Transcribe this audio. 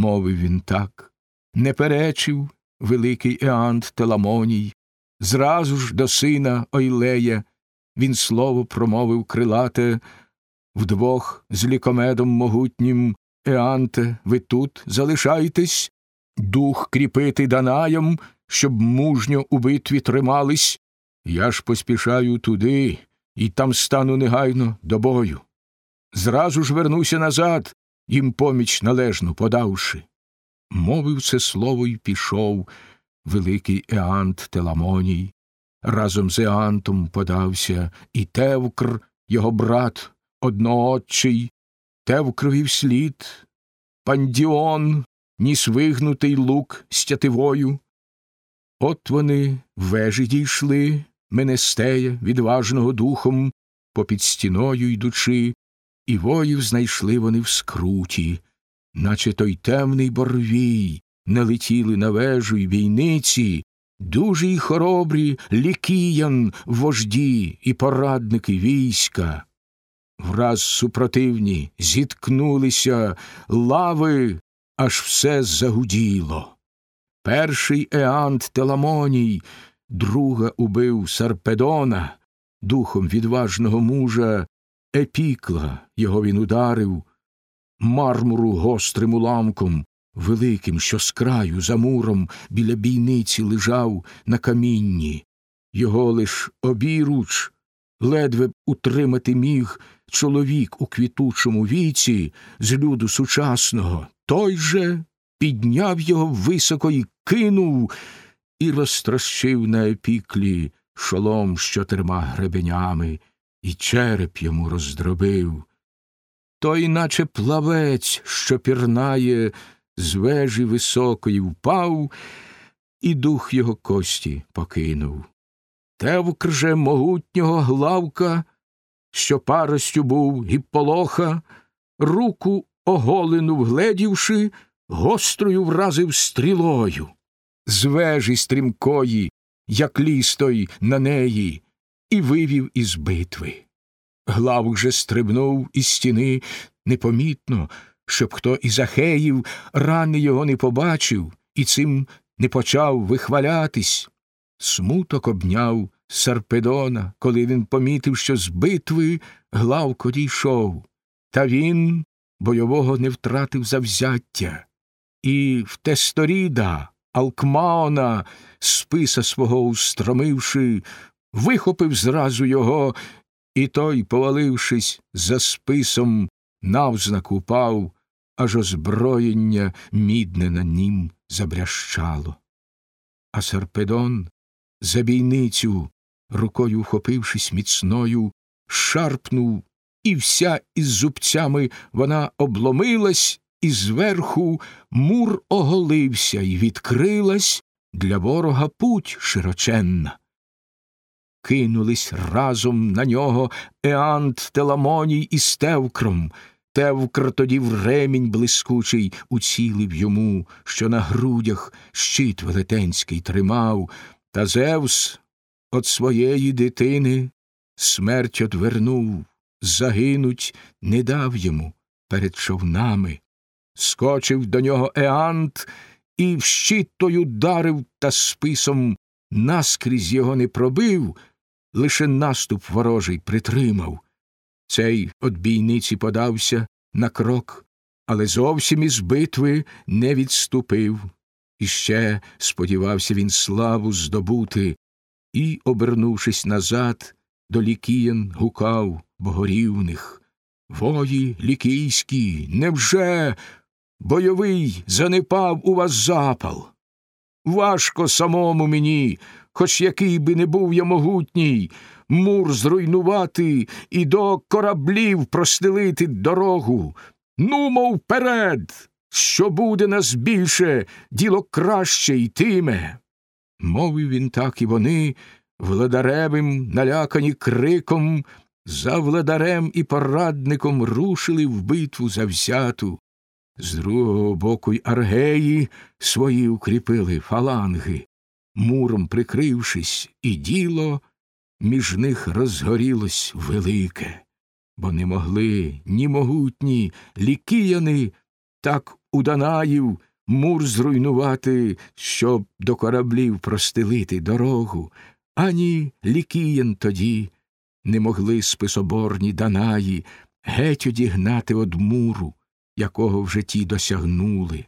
мовив він так, не перечив великий Еант Теламоній, зразу ж до сина Ойлея він слово промовив крилате, вдвох з лікомедом могутнім Еанте, ви тут залишайтесь, дух кріпити Данаєм, щоб мужньо у битві тримались. Я ж поспішаю туди і там стану негайно до бою. Зразу ж вернуся назад, їм поміч належну подавши. Мовив це слово й пішов великий Еант Теламоній. Разом з Еантом подався і Тевкр, його брат, одноотчий, Тевкрові вслід, Пандіон, ніс вигнутий лук з тятивою. От вони в вежі дійшли, Менестея, відважного духом, попід стіною йдучи, і воїв знайшли вони в скруті, наче той темний борвій, не летіли на вежу й бійниці, дуже й хоробрі лікіян, вожді і порадники війська. Враз супротивні зіткнулися лави, аж все загуділо. Перший Еант Теламоній, друга убив Сарпедона, духом відважного мужа, епікла його він ударив, мармуру гострим уламком, великим, що з краю за муром біля бійниці лежав на камінні. Його лиш обіруч ледве б утримати міг чоловік у квітучому віці з люду сучасного. Той же підняв його високо і кинув, і розтрощив на епіклі шолом з чотирма гребенями, і череп йому роздробив. Той, наче плавець, що пірнає, з вежі високої впав, і дух його кості покинув. Тевкр же могутнього Главка, що паростю був гіпполоха, руку оголену вгледівши, гострою вразив стрілою. З вежі стрімкої, як ліс той на неї, і вивів із битви. Главк же стрибнув із стіни непомітно, щоб хто із ахеїв рани його не побачив і цим не почав вихвалятись. Смуток обняв Сарпедона, коли він помітив, що з битви главко дійшов, та він бойового не втратив завзяття. І в Тесторіда, Алкмаона, списа свого устромивши, вихопив зразу його, і той, повалившись за списом, навзнак упав, аж озброєння мідне на нім забрящало. А Сарпедон за бійницю, рукою вхопившись міцною, шарпнув, і вся із зубцями вона обломилась, і зверху мур оголився і відкрилась для ворога путь широченна. Кинулись разом на нього Еант Теламоній із Тевкром. Тевкр тоді в ремінь блискучий уцілив йому, що на грудях щит велетенський тримав, та Зевс от своєї дитини смерть одвернув, загинуть не дав йому перед човнами. Скочив до нього Еант і в щит той ударив та списом наскрізь його не пробив, лише наступ ворожий притримав. Цей от бійниці подався на крок, але зовсім із битви не відступив. І ще сподівався він славу здобути, і, обернувшись назад, до лікіян гукав богорівних. Вої лікійські, невже бойовий занепав у вас запал? Важко самому мені, хоч який би не був я могутній, мур зруйнувати і до кораблів простелити дорогу. Нумо вперед! Що буде нас більше, діло краще йтиме. Мовив він так, і вони, владаревим, налякані криком, за владарем і порадником рушили в битву завзяту. З другого боку й аргеї свої укріпили фаланги, муром прикрившись, і діло між них розгорілось велике, бо не могли ні могутні лікіяни так у Данаїв мур зруйнувати, щоб до кораблів простелити дорогу, ані лікієн тоді не могли списоборні Данаї геть одігнати од муру, якого в житті досягнули.